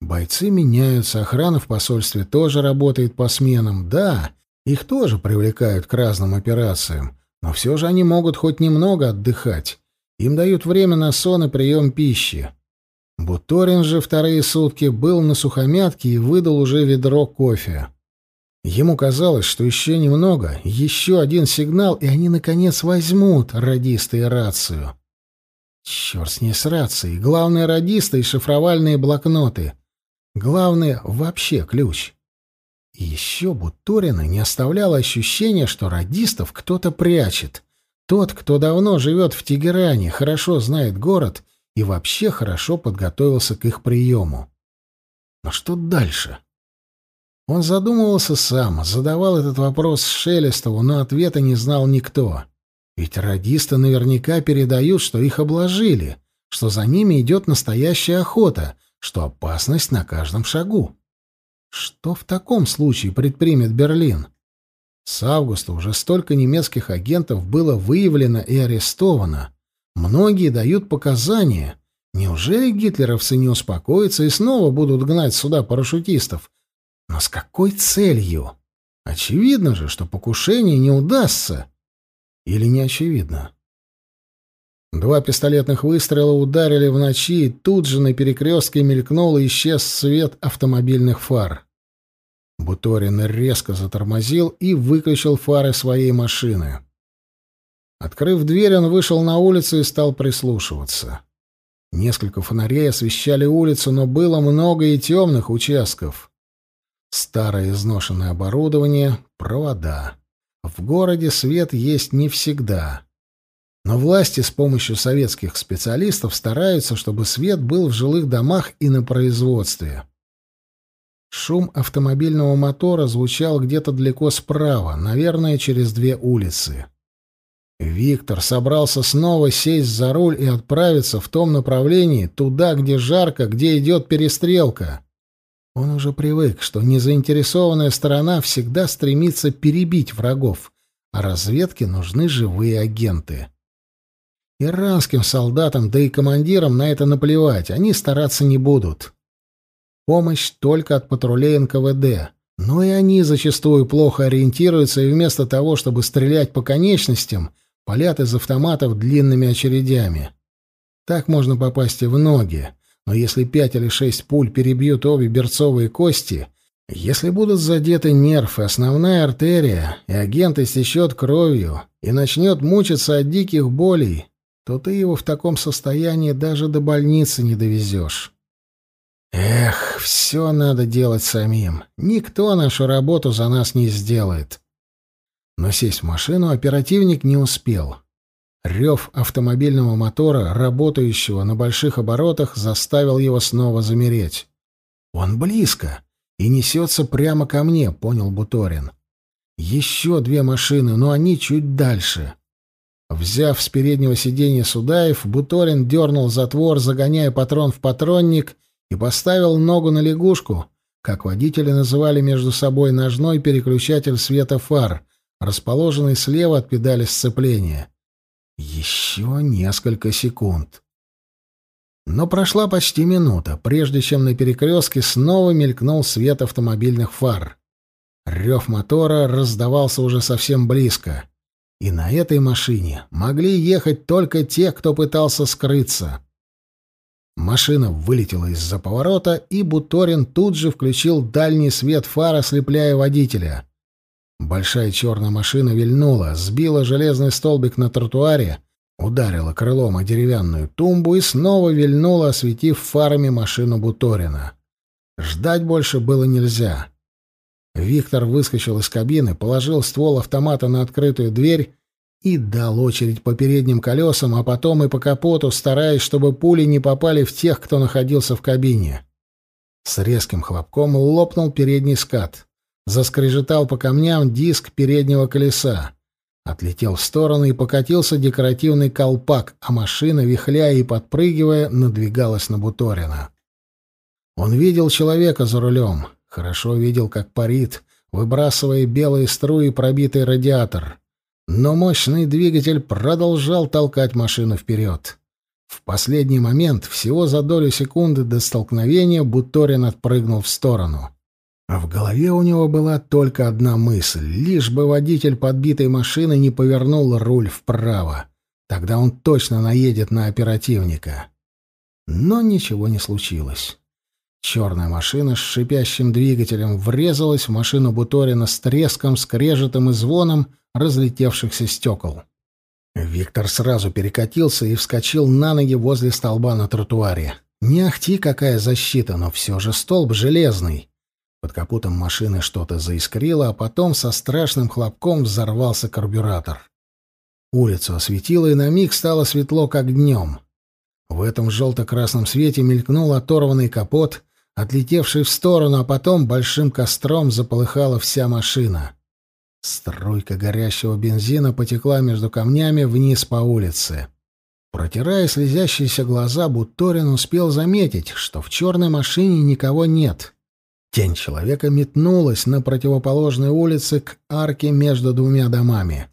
«Бойцы меняются, охрана в посольстве тоже работает по сменам. Да, их тоже привлекают к разным операциям, но все же они могут хоть немного отдыхать. Им дают время на сон и прием пищи. Буторин же вторые сутки был на сухомятке и выдал уже ведро кофе. Ему казалось, что еще немного, еще один сигнал, и они, наконец, возьмут радисты и рацию. Черт с ней с рацией. Главное — радисты и шифровальные блокноты. Главное — вообще ключ. И еще Буторина не оставляло ощущения, что радистов кто-то прячет. Тот, кто давно живет в Тегеране, хорошо знает город и вообще хорошо подготовился к их приему. Но что дальше? Он задумывался сам, задавал этот вопрос Шелестову, но ответа не знал никто. Ведь радисты наверняка передают, что их обложили, что за ними идет настоящая охота, что опасность на каждом шагу. Что в таком случае предпримет Берлин? С августа уже столько немецких агентов было выявлено и арестовано. Многие дают показания. Неужели гитлеровцы не успокоятся и снова будут гнать сюда парашютистов? Но с какой целью? Очевидно же, что покушение не удастся. Или не очевидно? Два пистолетных выстрела ударили в ночи, и тут же на перекрестке мелькнул и исчез свет автомобильных фар. Буторин резко затормозил и выключил фары своей машины. Открыв дверь, он вышел на улицу и стал прислушиваться. Несколько фонарей освещали улицу, но было много и темных участков. Старое изношенное оборудование, провода. В городе свет есть не всегда. Но власти с помощью советских специалистов стараются, чтобы свет был в жилых домах и на производстве. Шум автомобильного мотора звучал где-то далеко справа, наверное, через две улицы. Виктор собрался снова сесть за руль и отправиться в том направлении, туда, где жарко, где идет перестрелка. Он уже привык, что незаинтересованная сторона всегда стремится перебить врагов, а разведке нужны живые агенты. Иранским солдатам, да и командирам на это наплевать, они стараться не будут. Помощь только от патрулей НКВД. Но и они зачастую плохо ориентируются и вместо того, чтобы стрелять по конечностям, палят из автоматов длинными очередями. Так можно попасть и в ноги. Но если пять или шесть пуль перебьют обе берцовые кости, если будут задеты нерв и основная артерия, и агент истечет кровью и начнет мучиться от диких болей, то ты его в таком состоянии даже до больницы не довезешь. Эх, все надо делать самим. Никто нашу работу за нас не сделает. Но сесть в машину оперативник не успел. Рев автомобильного мотора, работающего на больших оборотах, заставил его снова замереть. Он близко и несется прямо ко мне, понял Буторин. Еще две машины, но они чуть дальше. Взяв с переднего сиденья Судаев, Буторин дернул затвор, загоняя патрон в патронник, и поставил ногу на лягушку, как водители называли между собой ножной переключатель света фар, расположенный слева от педали сцепления. Еще несколько секунд. Но прошла почти минута, прежде чем на перекрестке снова мелькнул свет автомобильных фар. Рев мотора раздавался уже совсем близко. И на этой машине могли ехать только те, кто пытался скрыться. Машина вылетела из-за поворота, и Буторин тут же включил дальний свет фар, ослепляя водителя. Большая черная машина вильнула, сбила железный столбик на тротуаре, ударила крылом о деревянную тумбу и снова вильнула, осветив фарами машину Буторина. Ждать больше было нельзя. Виктор выскочил из кабины, положил ствол автомата на открытую дверь и дал очередь по передним колесам, а потом и по капоту, стараясь, чтобы пули не попали в тех, кто находился в кабине. С резким хлопком лопнул передний скат. Заскрежетал по камням диск переднего колеса. Отлетел в сторону и покатился декоративный колпак, а машина, вихляя и подпрыгивая, надвигалась на Буторина. Он видел человека за рулем, Хорошо видел, как парит, выбрасывая белые струи пробитый радиатор. Но мощный двигатель продолжал толкать машину вперед. В последний момент, всего за долю секунды до столкновения, Буторин отпрыгнул в сторону. А в голове у него была только одна мысль — лишь бы водитель подбитой машины не повернул руль вправо. Тогда он точно наедет на оперативника. Но ничего не случилось. Черная машина с шипящим двигателем врезалась в машину Буторина с треском, скрежетом и звоном разлетевшихся стекол. Виктор сразу перекатился и вскочил на ноги возле столба на тротуаре. Не ахти какая защита, но все же столб железный. Под капотом машины что-то заискрило, а потом со страшным хлопком взорвался карбюратор. Улицу осветило, и на миг стало светло, как днем. В этом желто-красном свете мелькнул оторванный капот, отлетевший в сторону, а потом большим костром заполыхала вся машина. Струйка горящего бензина потекла между камнями вниз по улице. Протирая слезящиеся глаза, Буторин успел заметить, что в черной машине никого нет. Тень человека метнулась на противоположной улице к арке между двумя домами.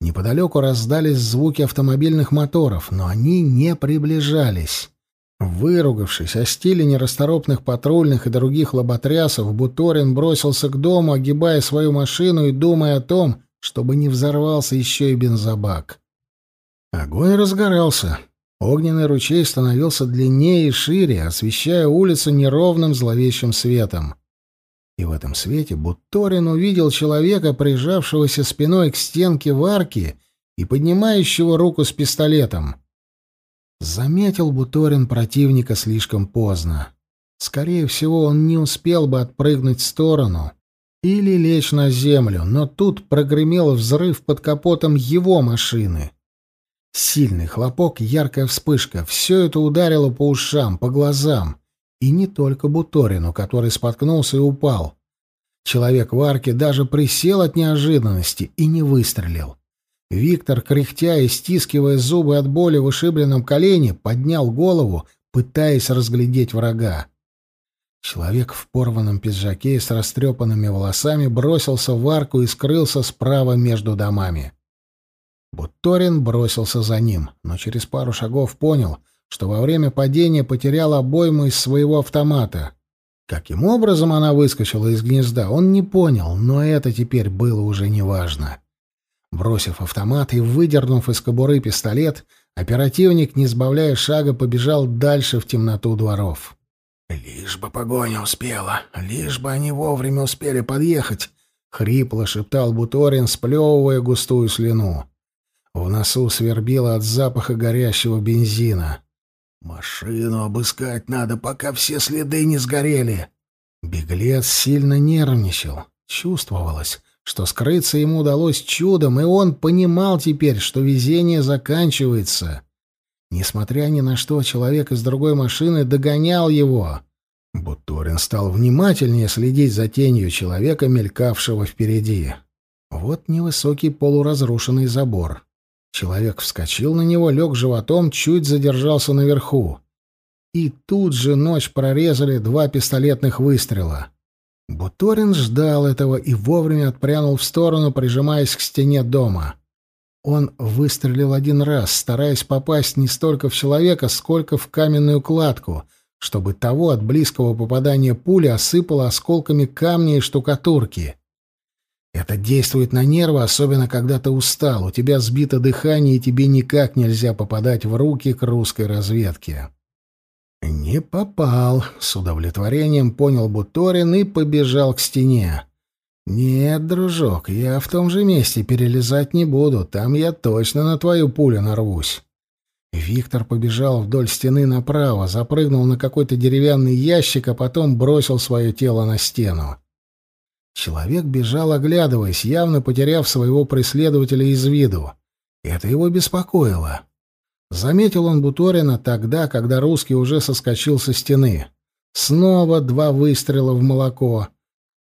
Неподалеку раздались звуки автомобильных моторов, но они не приближались. Выругавшись о стиле нерасторопных патрульных и других лоботрясов, Буторин бросился к дому, огибая свою машину и думая о том, чтобы не взорвался еще и бензобак. Огонь разгорался. Огненный ручей становился длиннее и шире, освещая улицу неровным зловещим светом. И в этом свете Буторин увидел человека, прижавшегося спиной к стенке в арке и поднимающего руку с пистолетом. Заметил Буторин противника слишком поздно. Скорее всего, он не успел бы отпрыгнуть в сторону или лечь на землю, но тут прогремел взрыв под капотом его машины. Сильный хлопок, яркая вспышка — все это ударило по ушам, по глазам. И не только Буторину, который споткнулся и упал. Человек в арке даже присел от неожиданности и не выстрелил. Виктор, кряхтя и стискивая зубы от боли в ушибленном колене, поднял голову, пытаясь разглядеть врага. Человек в порванном пиджаке и с растрепанными волосами бросился в арку и скрылся справа между домами. Бутторин бросился за ним, но через пару шагов понял, что во время падения потерял обойму из своего автомата. Каким образом она выскочила из гнезда, он не понял, но это теперь было уже неважно. Бросив автомат и выдернув из кобуры пистолет, оперативник, не сбавляя шага, побежал дальше в темноту дворов. «Лишь бы погоня успела, лишь бы они вовремя успели подъехать», — хрипло шептал Буторин, сплевывая густую слюну. В носу свербило от запаха горящего бензина. «Машину обыскать надо, пока все следы не сгорели». Беглец сильно нервничал. Чувствовалось, что скрыться ему удалось чудом, и он понимал теперь, что везение заканчивается. Несмотря ни на что, человек из другой машины догонял его. Буторин стал внимательнее следить за тенью человека, мелькавшего впереди. Вот невысокий полуразрушенный забор. Человек вскочил на него, лег животом, чуть задержался наверху. И тут же ночь прорезали два пистолетных выстрела. Буторин ждал этого и вовремя отпрянул в сторону, прижимаясь к стене дома. Он выстрелил один раз, стараясь попасть не столько в человека, сколько в каменную кладку, чтобы того от близкого попадания пули осыпало осколками камня и штукатурки. Это действует на нервы, особенно когда ты устал, у тебя сбито дыхание, и тебе никак нельзя попадать в руки к русской разведке. Не попал, с удовлетворением понял Буторин и побежал к стене. Нет, дружок, я в том же месте перелезать не буду, там я точно на твою пулю нарвусь. Виктор побежал вдоль стены направо, запрыгнул на какой-то деревянный ящик, а потом бросил свое тело на стену. Человек бежал, оглядываясь, явно потеряв своего преследователя из виду. Это его беспокоило. Заметил он Буторина тогда, когда русский уже соскочил со стены. Снова два выстрела в молоко.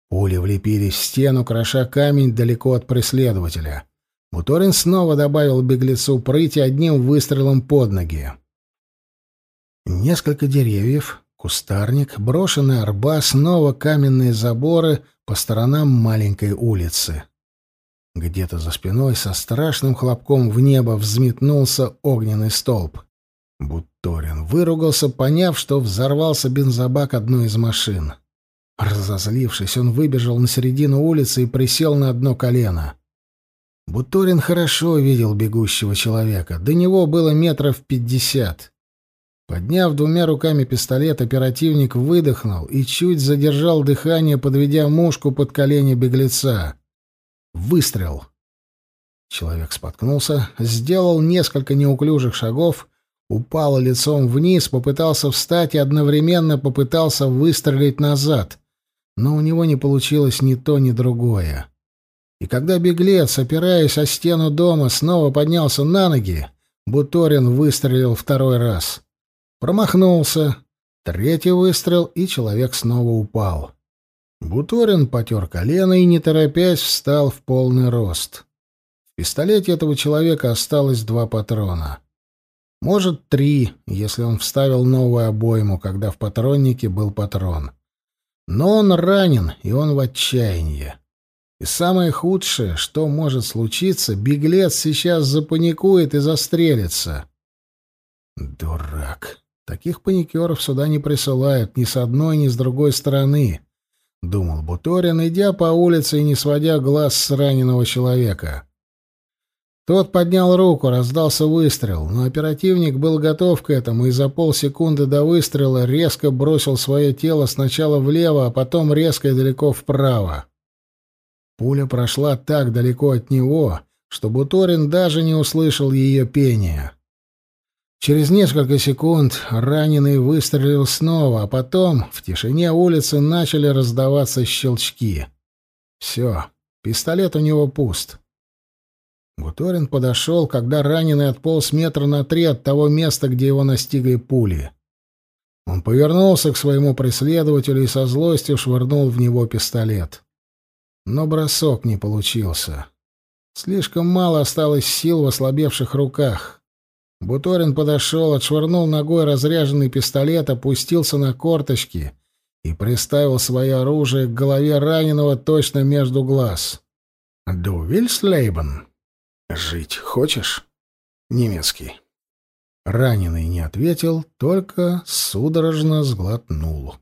Пули влепились в стену, кроша камень далеко от преследователя. Буторин снова добавил беглецу прыти одним выстрелом под ноги. Несколько деревьев, кустарник, брошенный арба, снова каменные заборы — по сторонам маленькой улицы. Где-то за спиной со страшным хлопком в небо взметнулся огненный столб. Бутторин выругался, поняв, что взорвался бензобак одной из машин. Разозлившись, он выбежал на середину улицы и присел на одно колено. Буторин хорошо видел бегущего человека. До него было метров пятьдесят. Подняв двумя руками пистолет, оперативник выдохнул и чуть задержал дыхание, подведя мушку под колени беглеца. Выстрел. Человек споткнулся, сделал несколько неуклюжих шагов, упал лицом вниз, попытался встать и одновременно попытался выстрелить назад, но у него не получилось ни то, ни другое. И когда беглец, опираясь о стену дома, снова поднялся на ноги, Буторин выстрелил второй раз — Промахнулся. Третий выстрел, и человек снова упал. Буторин потер колено и, не торопясь, встал в полный рост. В пистолете этого человека осталось два патрона. Может, три, если он вставил новую обойму, когда в патроннике был патрон. Но он ранен, и он в отчаянии. И самое худшее, что может случиться, беглец сейчас запаникует и застрелится. Дурак. Таких паникеров сюда не присылают ни с одной, ни с другой стороны, — думал Буторин, идя по улице и не сводя глаз с раненого человека. Тот поднял руку, раздался выстрел, но оперативник был готов к этому и за полсекунды до выстрела резко бросил свое тело сначала влево, а потом резко и далеко вправо. Пуля прошла так далеко от него, что Буторин даже не услышал ее пения. Через несколько секунд раненый выстрелил снова, а потом в тишине улицы начали раздаваться щелчки. Все, пистолет у него пуст. Гуторин подошел, когда раненый отполз метра на три от того места, где его настигли пули. Он повернулся к своему преследователю и со злостью швырнул в него пистолет. Но бросок не получился. Слишком мало осталось сил в ослабевших руках. Буторин подошел, отшвырнул ногой разряженный пистолет, опустился на корточки и приставил свое оружие к голове раненого точно между глаз. «Du willst leben?» «Жить хочешь?» «Немецкий». Раненый не ответил, только судорожно сглотнул.